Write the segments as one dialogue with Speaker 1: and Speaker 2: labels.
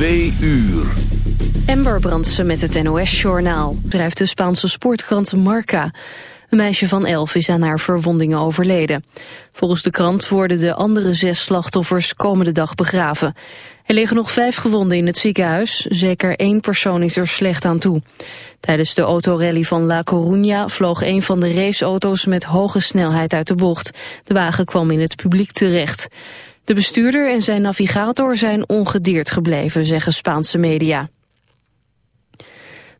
Speaker 1: Twee uur.
Speaker 2: Ember Brandsen met het NOS-journaal, drijft de Spaanse sportkrant Marca. Een meisje van elf is aan haar verwondingen overleden. Volgens de krant worden de andere zes slachtoffers komende dag begraven. Er liggen nog vijf gewonden in het ziekenhuis. Zeker één persoon is er slecht aan toe. Tijdens de autorally van La Coruña vloog een van de raceauto's met hoge snelheid uit de bocht. De wagen kwam in het publiek terecht. De bestuurder en zijn navigator zijn ongedeerd gebleven, zeggen Spaanse media.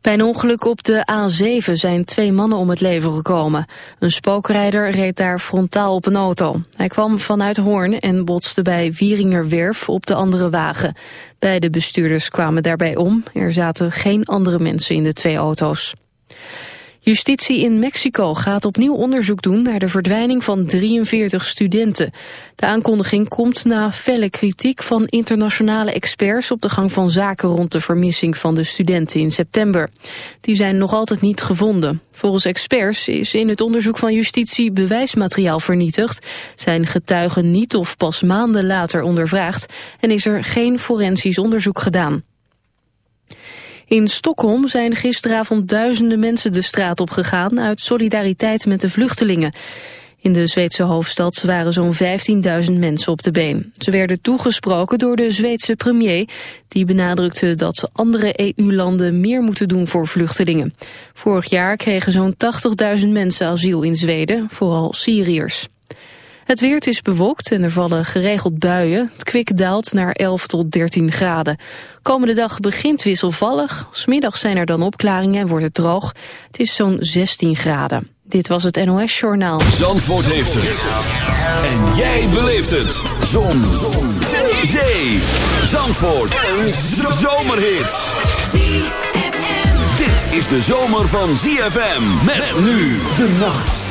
Speaker 2: Bij een ongeluk op de A7 zijn twee mannen om het leven gekomen. Een spookrijder reed daar frontaal op een auto. Hij kwam vanuit Hoorn en botste bij Wieringerwerf op de andere wagen. Beide bestuurders kwamen daarbij om. Er zaten geen andere mensen in de twee auto's. Justitie in Mexico gaat opnieuw onderzoek doen naar de verdwijning van 43 studenten. De aankondiging komt na felle kritiek van internationale experts op de gang van zaken rond de vermissing van de studenten in september. Die zijn nog altijd niet gevonden. Volgens experts is in het onderzoek van justitie bewijsmateriaal vernietigd, zijn getuigen niet of pas maanden later ondervraagd en is er geen forensisch onderzoek gedaan. In Stockholm zijn gisteravond duizenden mensen de straat op gegaan uit solidariteit met de vluchtelingen. In de Zweedse hoofdstad waren zo'n 15.000 mensen op de been. Ze werden toegesproken door de Zweedse premier... die benadrukte dat andere EU-landen meer moeten doen voor vluchtelingen. Vorig jaar kregen zo'n 80.000 mensen asiel in Zweden, vooral Syriërs. Het weer is bewolkt en er vallen geregeld buien. Het kwik daalt naar 11 tot 13 graden. Komende dag begint wisselvallig. Smiddag zijn er dan opklaringen en wordt het droog. Het is zo'n 16 graden. Dit was het NOS Journaal.
Speaker 1: Zandvoort heeft het. En jij beleeft het. Zon. Zon. Zee. Zandvoort. Een zomerhit. Dit is de zomer van ZFM. Met nu de nacht.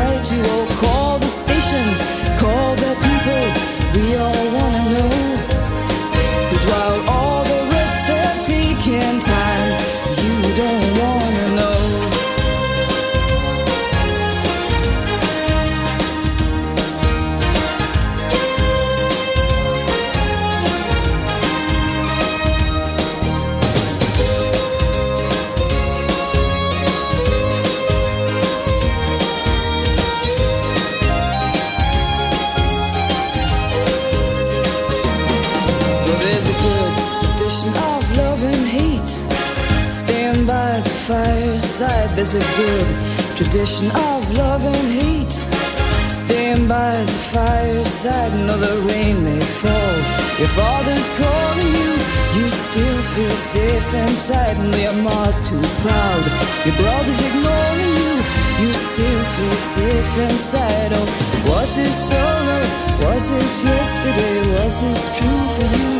Speaker 3: I do. Inside. Oh, was this summer? Was this yesterday? Was this true for you?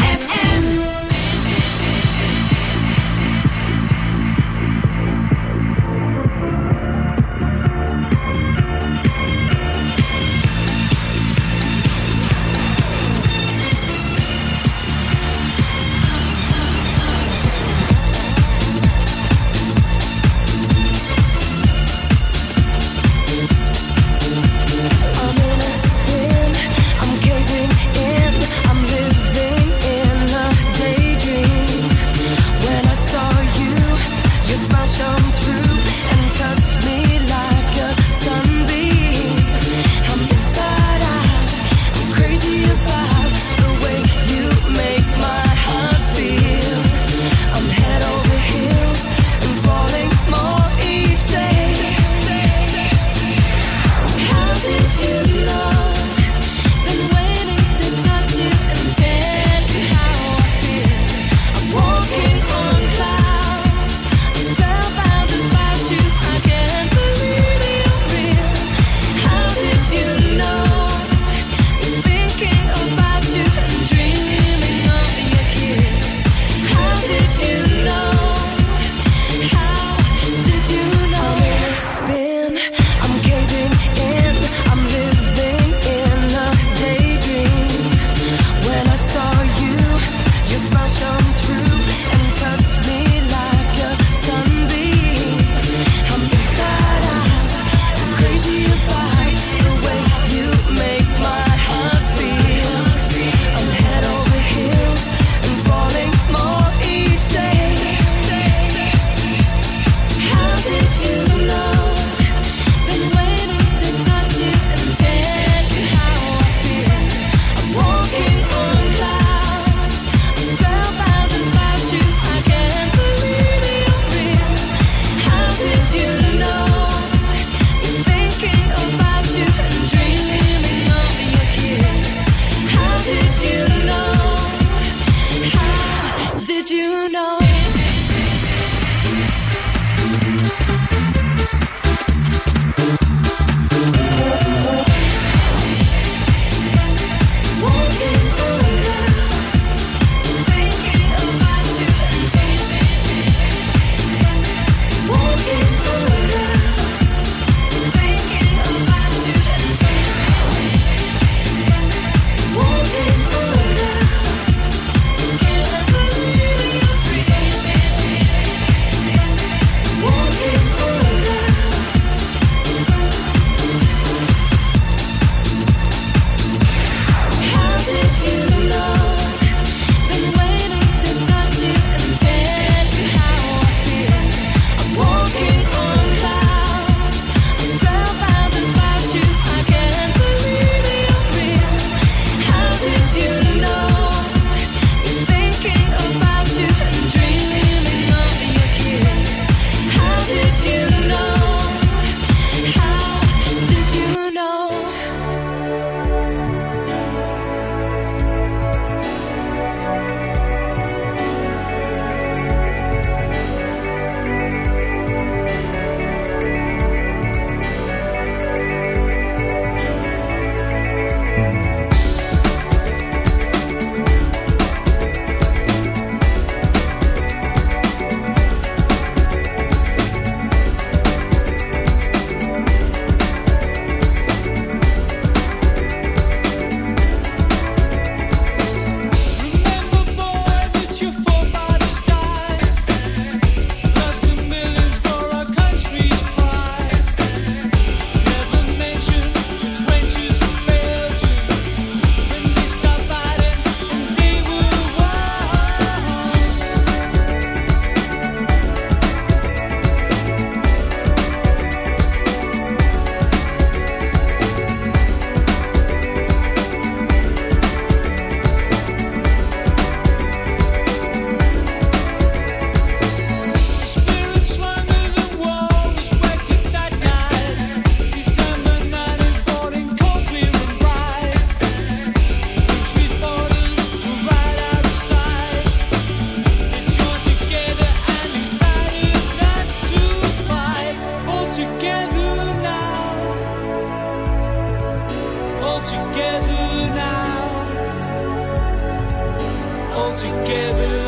Speaker 4: Together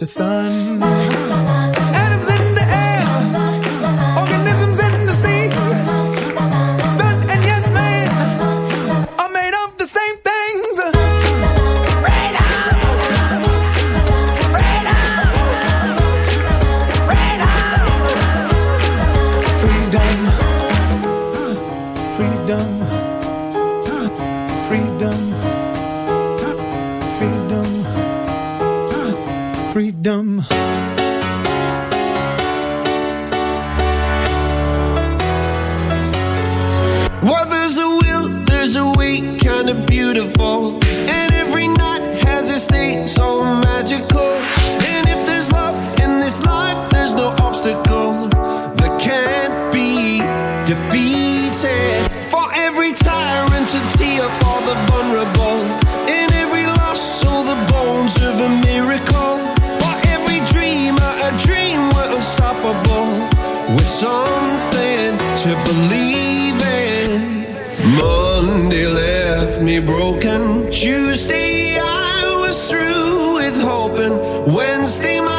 Speaker 5: to sun.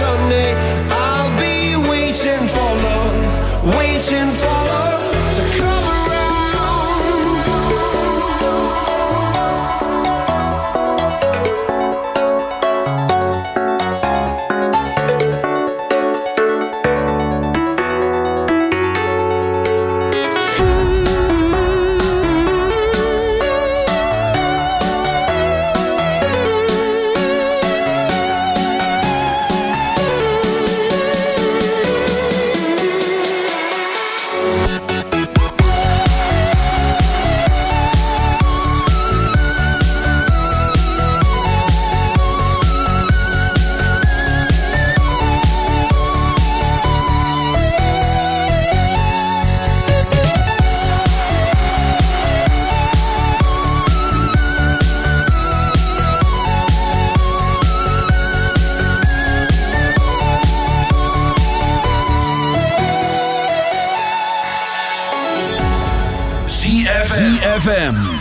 Speaker 4: Sunday. I'll be waiting for love, waiting for love.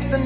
Speaker 6: get the